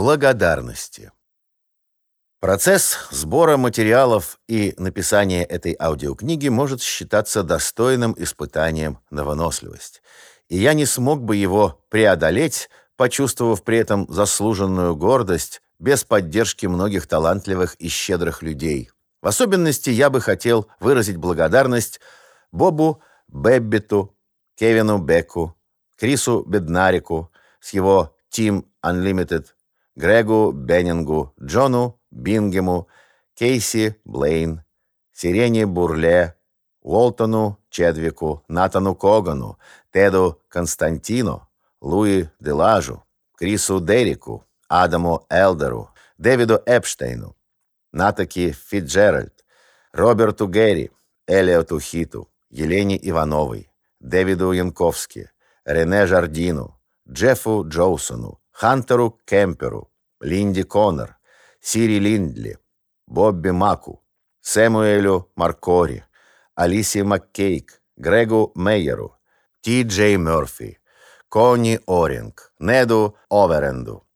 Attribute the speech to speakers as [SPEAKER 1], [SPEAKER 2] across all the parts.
[SPEAKER 1] благодарности. Процесс сбора материалов и написания этой аудиокниги может считаться достойным испытанием на выносливость. И я не смог бы его преодолеть, почувствовав при этом заслуженную гордость без поддержки многих талантливых и щедрых людей. В особенности я бы хотел выразить благодарность Бобу Беббиту, Кевину Беку, Крису Беднарику с его Team Unlimited, Грегу Беннингу, Джону Бингему, Кейси Блейн, Сирене Бурле, Уолтону Чедвику, Натану Когану, Теду Константино, Луи Делажу, Крису Дерику, Адаму Элдеру, Дэвиду Эпштейну, Натаки Фитджеральд, Роберту Герри, Элиоту Хиту, Елене Ивановой, Дэвиду Янковски, Рене Жардину, Джеффу Джоусону, Хантеру Кемперу, Линди Коннор, Сири Линдли, Бобби Маку, Сэмуэлю Маркори, Алисе Маккейк, Грегу Мейеру, Ти Джей Мерфи, Кони Оринг, Неду Оверенду,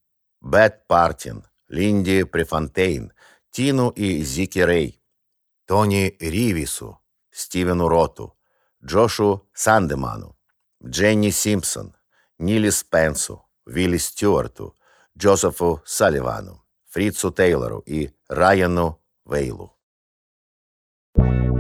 [SPEAKER 1] Бет Партин, Линди Префонтейн, Тину и Зики Рей, Тони Ривису, Стивену Роту, Джошу Сандеману, Дженни Симпсон, Нили Спенсу, Вилли Стюарту, Джозефу Салливану, Фрицу Тейлору и Райану Вейлу. Thank you.